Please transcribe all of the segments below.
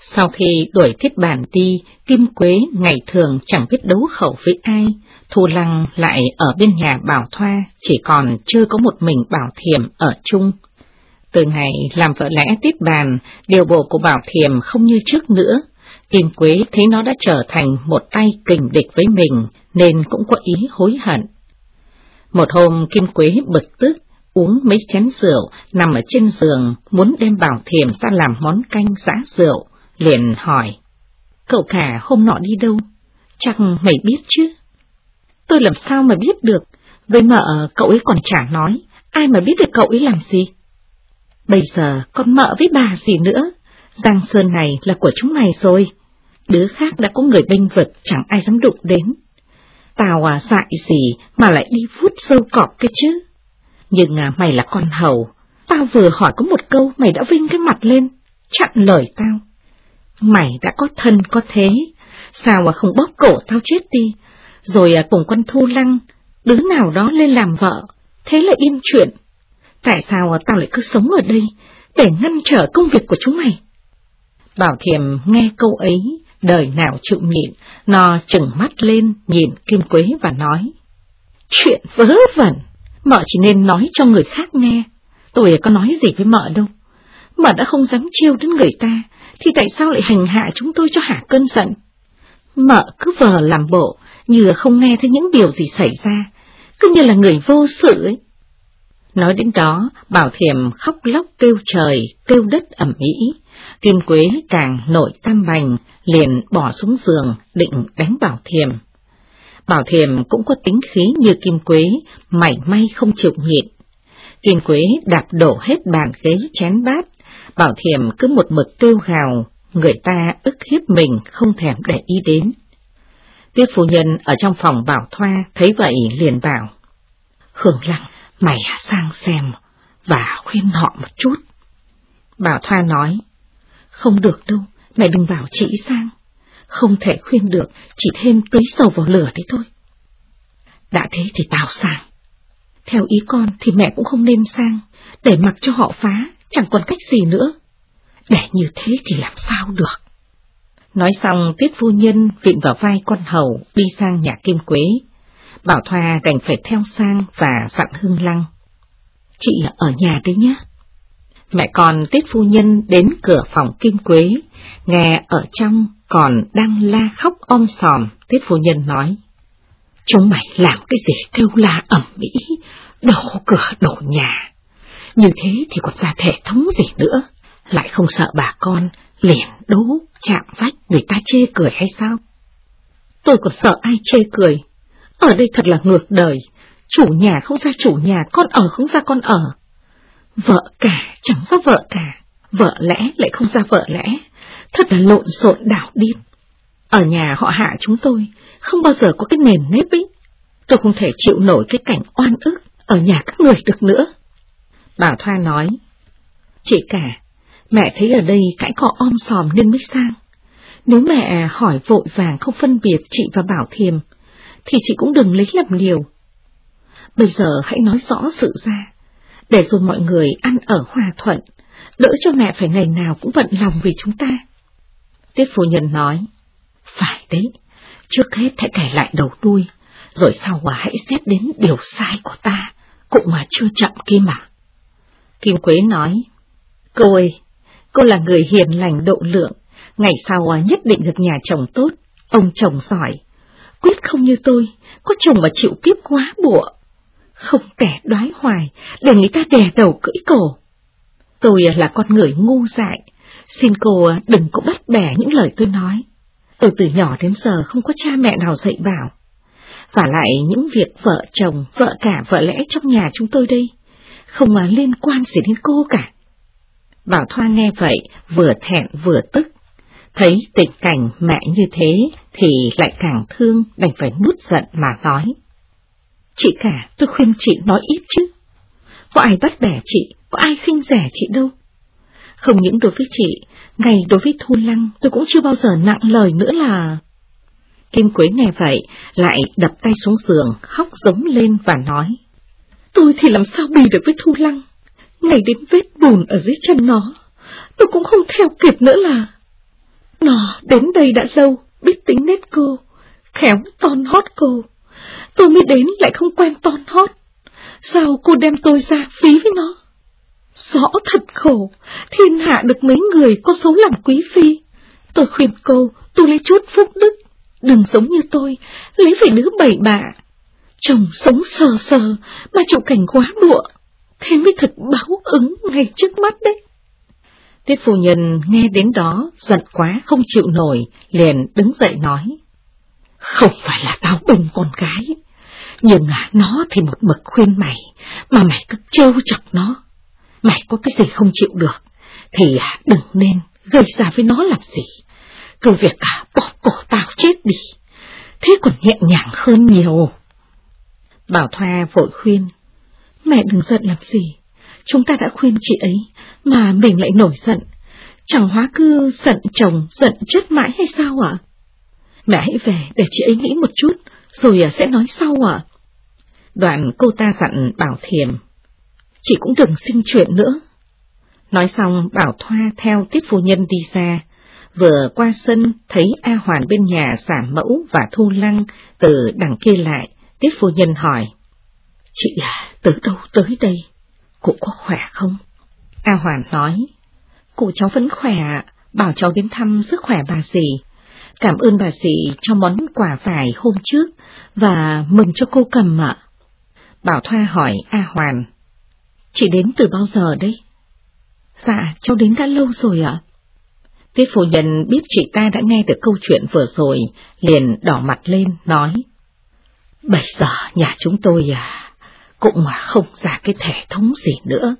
Sau khi đuổi thiết bản đi, Kim Quế ngày thường chẳng biết đấu khẩu với ai, Thu Lăng lại ở bên nhà Bảo Thoa, chỉ còn chưa có một mình Bảo Thiểm ở chung. Từ ngày làm vợ lẽ tiết bàn, điều bộ của Bảo Thiểm không như trước nữa. Kim Quế thấy nó đã trở thành một tay kình địch với mình, nên cũng có ý hối hận. Một hôm Kim Quế bực tức, uống mấy chén rượu, nằm ở trên giường, muốn đem Bảo Thiểm ra làm món canh giã rượu, liền hỏi. Cậu cả hôm nọ đi đâu? Chắc mày biết chứ? Tôi làm sao mà biết được, với mợ cậu ấy còn chả nói, ai mà biết được cậu ấy làm gì? Bây giờ con mợ với bà gì nữa, Giang Sơn này là của chúng mày rồi, đứa khác đã có người bênh vực chẳng ai dám đụng đến. Tao à dại gì mà lại đi vuốt sâu cọp cái chứ? Nhưng à, mày là con hầu, tao vừa hỏi có một câu mày đã vinh cái mặt lên, chặn lời tao. Mày đã có thân có thế, sao mà không bóp cổ tao chết đi, rồi à, cùng quân Thu Lăng, đứa nào đó lên làm vợ, thế là yên chuyện. Tại sao à, tao lại cứ sống ở đây, để ngăn trở công việc của chúng mày? Bảo Thiềm nghe câu ấy, đời nào chịu nhịn, nó chừng mắt lên, nhìn Kim Quế và nói. Chuyện vớ vẩn, mợ chỉ nên nói cho người khác nghe, tôi có nói gì với mợ đâu. Mợ đã không dám chiêu đến người ta, thì tại sao lại hành hạ chúng tôi cho hả cơn giận? Mợ cứ vờ làm bộ, như không nghe thấy những điều gì xảy ra, cứ như là người vô sự ấy. Nói đến đó, Bảo Thiềm khóc lóc kêu trời, kêu đất ẩm ý. Kim Quế càng nổi tam bành, liền bỏ xuống giường, định đánh Bảo Thiềm. Bảo Thiềm cũng có tính khí như Kim Quế, mảy may không chịu nhịn. Kim Quế đạp đổ hết bàn ghế chén bát, Bảo Thiềm cứ một mực kêu gào, người ta ức hiếp mình không thèm để ý đến. Tiết phu nhân ở trong phòng bảo thoa thấy vậy liền bảo. Hưởng lặng, mày sang xem và khuyên họ một chút. Bảo thoa nói, không được đâu, mẹ đừng bảo chị sang. Không thể khuyên được, chỉ thêm tưới dầu vào lửa đấy thôi. Đã thế thì tao sang. Theo ý con thì mẹ cũng không nên sang, để mặc cho họ phá, chẳng còn cách gì nữa. Để như thế thì làm sao được. Nói xong tiết phu nhân vịn vào vai con hầu đi sang nhà Kim Quế. Bảo Thoa đành phải theo sang và dặn Hưng Lăng. Chị ở nhà đấy nhé. Mẹ con tiết phu nhân đến cửa phòng Kim Quế, nghe ở trong còn đang la khóc om sòm, tiết phu nhân nói. Chúng mày làm cái gì kêu la ẩm mỹ, đổ cửa đổ nhà. Như thế thì còn ra thể thống gì nữa, lại không sợ bà con liền đố chạm vách người ta chê cười hay sao? Tôi còn sợ ai chê cười. Ở đây thật là ngược đời, chủ nhà không ra chủ nhà, con ở không ra con ở. Vợ cả chẳng ra vợ cả, vợ lẽ lại không ra vợ lẽ, thật là lộn xộn đảo điên. Ở nhà họ hạ chúng tôi, không bao giờ có cái nền nếp ấy. Tôi không thể chịu nổi cái cảnh oan ức ở nhà các người được nữa. Bảo Thoa nói, chị cả, Mẹ thấy ở đây cãi cọ om sòm nên mới sang. Nếu mẹ hỏi vội vàng không phân biệt chị và Bảo Thiềm, thì chị cũng đừng lấy làm liều. Bây giờ hãy nói rõ sự ra, để rồi mọi người ăn ở hòa thuận, đỡ cho mẹ phải ngày nào cũng bận lòng vì chúng ta. Tiết phu nhân nói, phải đấy, trước hết hãy kể lại đầu đuôi, rồi sau à hãy xét đến điều sai của ta, cũng mà chưa chậm kia mà. Kim Quế nói, cô ơi, Cô là người hiền lành độ lượng, ngày sau à, nhất định được nhà chồng tốt, ông chồng giỏi. Quyết không như tôi, có chồng mà chịu kiếp quá bụa. Không kẻ đoái hoài, để người ta đè đầu cưỡi cổ. Tôi à, là con người ngu dại, xin cô à, đừng có bắt bẻ những lời tôi nói. Tôi từ nhỏ đến giờ không có cha mẹ nào dạy bảo. Và lại những việc vợ chồng, vợ cả, vợ lẽ trong nhà chúng tôi đây, không mà liên quan gì đến cô cả. Bảo Thoa nghe vậy, vừa thẹn vừa tức. Thấy tình cảnh mẹ như thế thì lại càng thương, đành phải nuốt giận mà nói. Chị cả, tôi khuyên chị nói ít chứ. có ai bắt bẻ chị, có ai khinh rẻ chị đâu. Không những đối với chị, ngay đối với Thu Lăng tôi cũng chưa bao giờ nặng lời nữa là... Kim Quế nghe vậy, lại đập tay xuống giường, khóc giống lên và nói. Tôi thì làm sao bì được với Thu Lăng? Ngày đến vết bùn ở dưới chân nó, tôi cũng không theo kịp nữa là... Nó đến đây đã lâu, biết tính nết cô, khéo ton hót cô. Tôi mới đến lại không quen ton hót. Sao cô đem tôi ra phí với nó? Rõ thật khổ, thiên hạ được mấy người có số làm quý phi. Tôi khuyên cô, tôi lấy chút phúc đức, đừng giống như tôi, lấy phải đứa bảy bạ. Chồng sống sờ sờ mà chịu cảnh quá bụa, thế mới thật báo ứng ngay trước mắt đấy. Tiết phu nhân nghe đến đó, giận quá không chịu nổi, liền đứng dậy nói. Không phải là tao bùng con gái, nhưng à, nó thì một mực khuyên mày, mà mày cứ trêu chọc nó. Mày có cái gì không chịu được, thì à, đừng nên gây ra với nó làm gì. Cứ việc à, bỏ cổ tao chết đi, thế còn nhẹ nhàng hơn nhiều. Bảo Thoa vội khuyên, mẹ đừng giận làm gì, chúng ta đã khuyên chị ấy, mà mình lại nổi giận. Chẳng hóa cứ giận chồng, giận chết mãi hay sao ạ? Mẹ hãy về để chị ấy nghĩ một chút, rồi à, sẽ nói sau ạ. Đoạn cô ta dặn Bảo Thiềm, chị cũng đừng sinh chuyện nữa. Nói xong Bảo Thoa theo tiết phu nhân đi ra, vừa qua sân thấy A Hoàn bên nhà giả mẫu và thu lăng từ đằng kia lại, tiết phu nhân hỏi. Chị là từ đâu tới đây? Cụ có khỏe không? A Hoàn nói, cụ cháu vẫn khỏe, bảo cháu đến thăm sức khỏe bà dì. Cảm ơn bà dì cho món quà vải hôm trước và mừng cho cô cầm ạ. Bảo Thoa hỏi A Hoàn, chị đến từ bao giờ đấy? Dạ, cháu đến đã lâu rồi ạ. Tiết phụ nhân biết chị ta đã nghe được câu chuyện vừa rồi, liền đỏ mặt lên, nói. Bây giờ nhà chúng tôi à, cũng mà không ra cái thể thống gì nữa.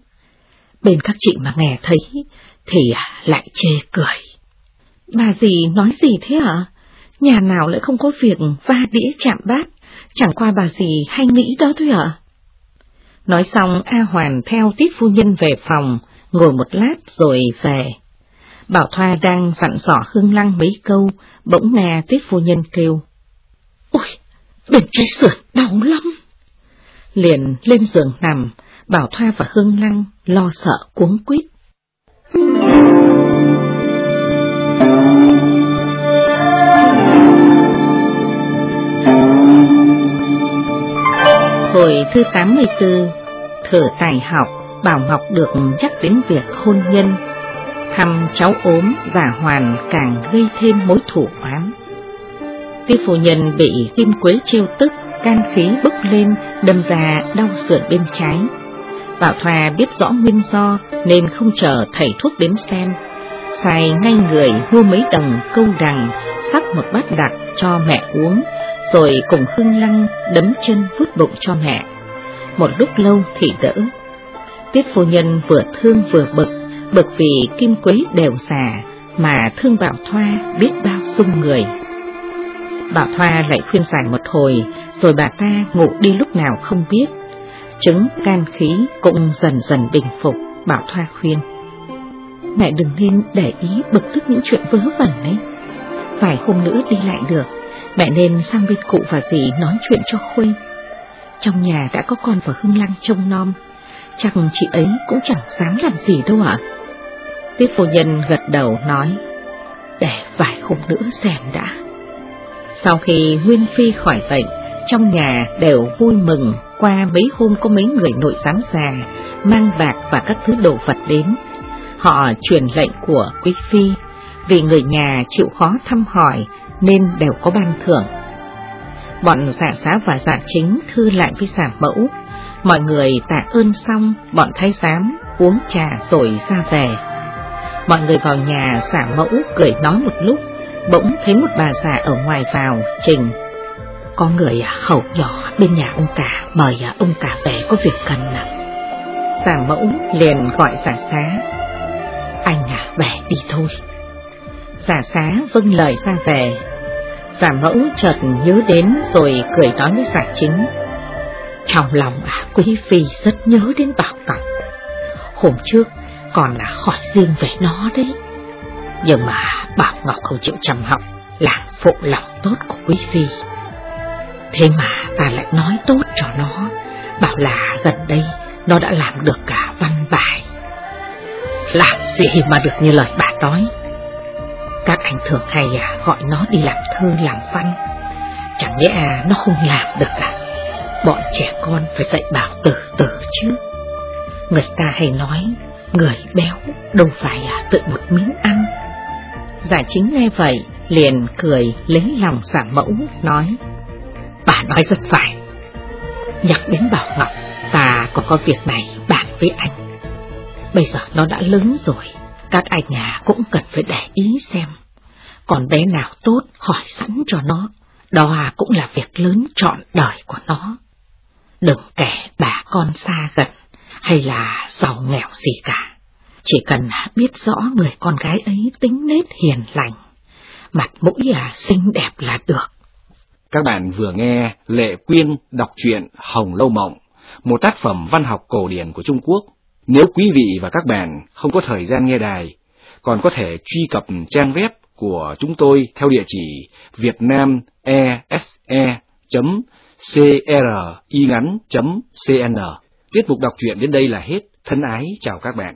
Bên các chị mà nghe thấy, thì à, lại chê cười. Bà gì nói gì thế hả Nhà nào lại không có việc va đĩa chạm bát, chẳng qua bà gì hay nghĩ đó thôi ạ? Nói xong A Hoàn theo tiết phu nhân về phòng, ngồi một lát rồi về. Bảo Thoa đang dặn dò Hương Lăng mấy câu, bỗng nghe tiết phu nhân kêu. Ôi, bên trái sườn đau lắm. Liền lên giường nằm, Bảo Thoa và Hương Lăng lo sợ cuống quýt. Hồi thứ 84, thử tài học, Bảo Ngọc được nhắc đến việc hôn nhân. Thăm cháu ốm, giả hoàn càng gây thêm mối thủ oán. Tiêu phụ nhân bị kim quế trêu tức, can khí bốc lên, đâm ra đau sườn bên trái. Bảo Thoa biết rõ nguyên do nên không chờ thầy thuốc đến xem. Xài ngay người mua mấy đồng câu đằng, sắc một bát đặc cho mẹ uống, rồi cùng Hưng Lăng đấm chân vút bụng cho mẹ. Một lúc lâu thì đỡ. Tiết phu nhân vừa thương vừa bực, bực vì kim quế đều già, mà thương Bảo Thoa biết bao dung người. Bảo Thoa lại khuyên giải một hồi, rồi bà ta ngủ đi lúc nào không biết. Chứng can khí cũng dần dần bình phục, Bảo Thoa khuyên. Mẹ đừng nên để ý bực tức những chuyện vớ vẩn ấy. Vài hôm nữa đi lại được, mẹ nên sang bên cụ và dì nói chuyện cho Khuê. Trong nhà đã có con và Hưng Lăng trông nom, chắc chị ấy cũng chẳng dám làm gì đâu ạ. Tiết phu nhân gật đầu nói, để vài hôm nữa xem đã. Sau khi Nguyên Phi khỏi bệnh, trong nhà đều vui mừng qua mấy hôm có mấy người nội giám già mang bạc và các thứ đồ vật đến. Họ truyền lệnh của Quý Phi, vì người nhà chịu khó thăm hỏi nên đều có ban thưởng. Bọn giả xá và giả chính thư lại với giả mẫu, mọi người tạ ơn xong, bọn thái giám uống trà rồi ra về. Mọi người vào nhà giả mẫu cười nói một lúc, bỗng thấy một bà già ở ngoài vào, trình. Có người à, hậu hầu nhỏ bên nhà ông cả, mời à, ông cả về có việc cần à. ạ. Giả mẫu liền gọi giả xá. Anh à, về đi thôi. Giả xá vâng lời ra về. Giả mẫu chợt nhớ đến rồi cười nói với giả chính. Trong lòng à, Quý Phi rất nhớ đến Bảo cọc Hôm trước còn là khỏi riêng về nó đấy. Nhưng mà Bảo Ngọc không chịu chăm học, làm phụ lòng tốt của Quý Phi. Thế mà ta lại nói tốt cho nó, bảo là gần đây nó đã làm được cả văn bài. Làm gì mà được như lời bà nói. Các anh thường hay à, gọi nó đi làm thơ làm văn. Chẳng nhẽ à, nó không làm được à? Bọn trẻ con phải dạy bảo từ từ chứ. Người ta hay nói, người béo đâu phải à, tự một miếng ăn. Giả chính nghe vậy, liền cười lấy lòng giả mẫu, nói. Bà nói rất phải. Nhắc đến Bảo Ngọc, ta có có việc này bàn với anh. Bây giờ nó đã lớn rồi, các anh nhà cũng cần phải để ý xem. Còn bé nào tốt hỏi sẵn cho nó, đó cũng là việc lớn trọn đời của nó. Đừng kể bà con xa gần, hay là giàu nghèo gì cả. Chỉ cần biết rõ người con gái ấy tính nết hiền lành, mặt mũi à xinh đẹp là được. Các bạn vừa nghe Lệ Quyên đọc truyện Hồng Lâu Mộng, một tác phẩm văn học cổ điển của Trung Quốc. Nếu quý vị và các bạn không có thời gian nghe đài, còn có thể truy cập trang web của chúng tôi theo địa chỉ vietnamese.cringắn.cn. Tiết mục đọc truyện đến đây là hết. Thân ái chào các bạn.